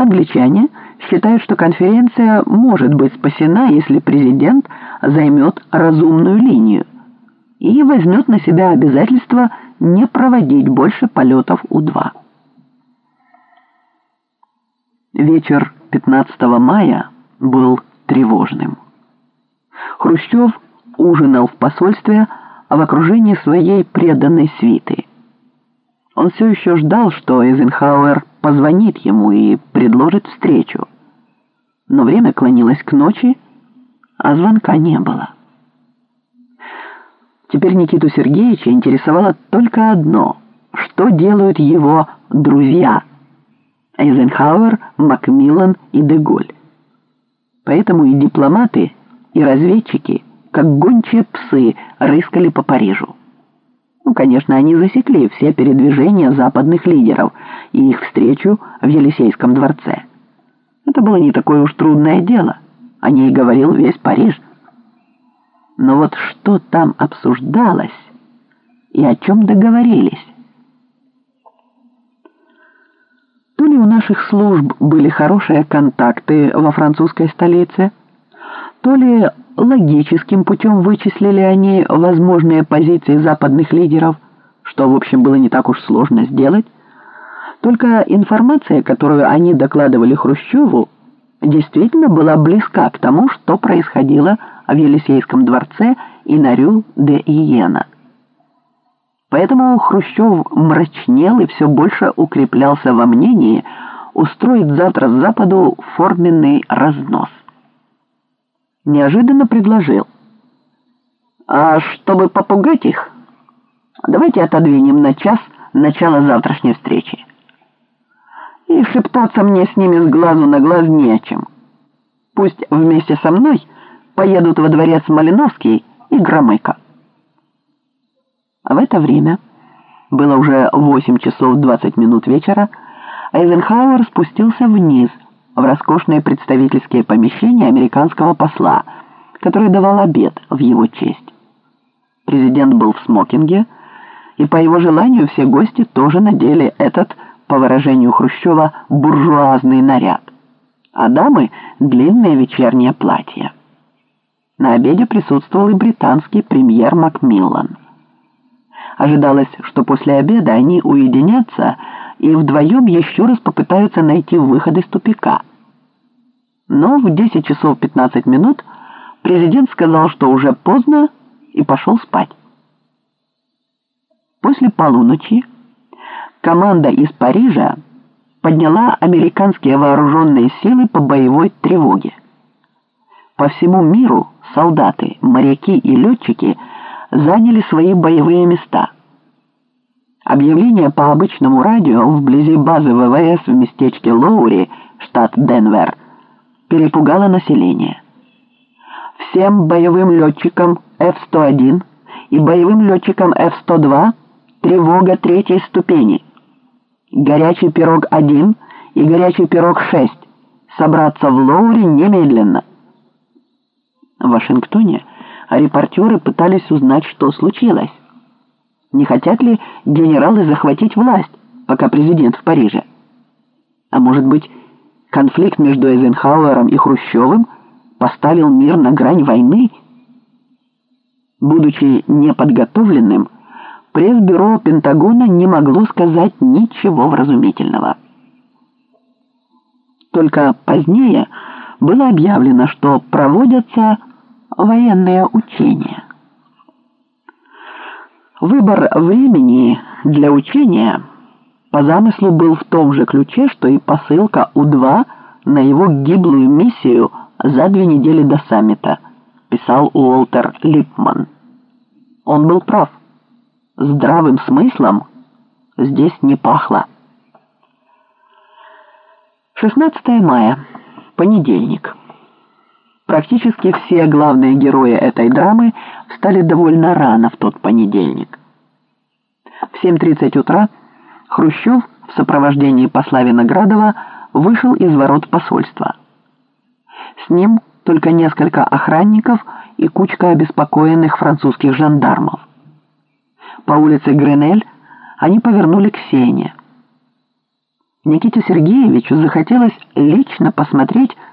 Англичане считают, что конференция может быть спасена, если президент займет разумную линию и возьмет на себя обязательство не проводить больше полетов У-2. Вечер 15 мая был тревожным. Хрущев ужинал в посольстве в окружении своей преданной свиты. Он все еще ждал, что Эйзенхауэр позвонит ему и предложит встречу. Но время клонилось к ночи, а звонка не было. Теперь Никиту Сергеевича интересовало только одно — что делают его друзья Эйзенхауэр, Макмиллан и Деголь. Поэтому и дипломаты, и разведчики, как гончие псы, рыскали по Парижу. Ну, конечно, они засекли все передвижения западных лидеров и их встречу в Елисейском дворце. Это было не такое уж трудное дело. О ней говорил весь Париж. Но вот что там обсуждалось и о чем договорились? То ли у наших служб были хорошие контакты во французской столице, то ли логическим путем вычислили они возможные позиции западных лидеров, что, в общем, было не так уж сложно сделать. Только информация, которую они докладывали Хрущеву, действительно была близка к тому, что происходило в Елисейском дворце и на Рю-де-Иена. Поэтому Хрущев мрачнел и все больше укреплялся во мнении устроить завтра Западу форменный разнос неожиданно предложил. «А чтобы попугать их, давайте отодвинем на час начало завтрашней встречи. И шептаться мне с ними с глазу на глаз не о чем. Пусть вместе со мной поедут во дворец Малиновский и Громыко». В это время, было уже 8 часов 20 минут вечера, Эйзенхауэр спустился вниз – в роскошные представительские помещения американского посла, который давал обед в его честь. Президент был в смокинге, и по его желанию все гости тоже надели этот, по выражению Хрущева, буржуазный наряд, а дамы — длинное вечернее платье. На обеде присутствовал и британский премьер Макмиллан. Ожидалось, что после обеда они уединятся и вдвоем еще раз попытаются найти выход из тупика — но в 10 часов 15 минут президент сказал, что уже поздно, и пошел спать. После полуночи команда из Парижа подняла американские вооруженные силы по боевой тревоге. По всему миру солдаты, моряки и летчики заняли свои боевые места. Объявление по обычному радио вблизи базы ВВС в местечке Лоури, штат Денвер, перепугало население. Всем боевым летчикам F-101 и боевым летчикам F-102 тревога третьей ступени. Горячий пирог 1 и горячий пирог 6 собраться в Лоуре немедленно. В Вашингтоне репортеры пытались узнать, что случилось. Не хотят ли генералы захватить власть, пока президент в Париже? А может быть, конфликт между Эйзенхауэром и Хрущевым поставил мир на грань войны. Будучи неподготовленным, пресс-бюро Пентагона не могло сказать ничего вразумительного. Только позднее было объявлено, что проводятся военные учения. Выбор времени для учения – по замыслу был в том же ключе, что и посылка У-2 на его гиблую миссию за две недели до саммита, писал Уолтер Липман. Он был прав. Здравым смыслом здесь не пахло. 16 мая. Понедельник. Практически все главные герои этой драмы встали довольно рано в тот понедельник. В 7.30 утра Хрущев в сопровождении посла Виноградова вышел из ворот посольства. С ним только несколько охранников и кучка обеспокоенных французских жандармов. По улице Гренель они повернули к Сене. Никите Сергеевичу захотелось лично посмотреть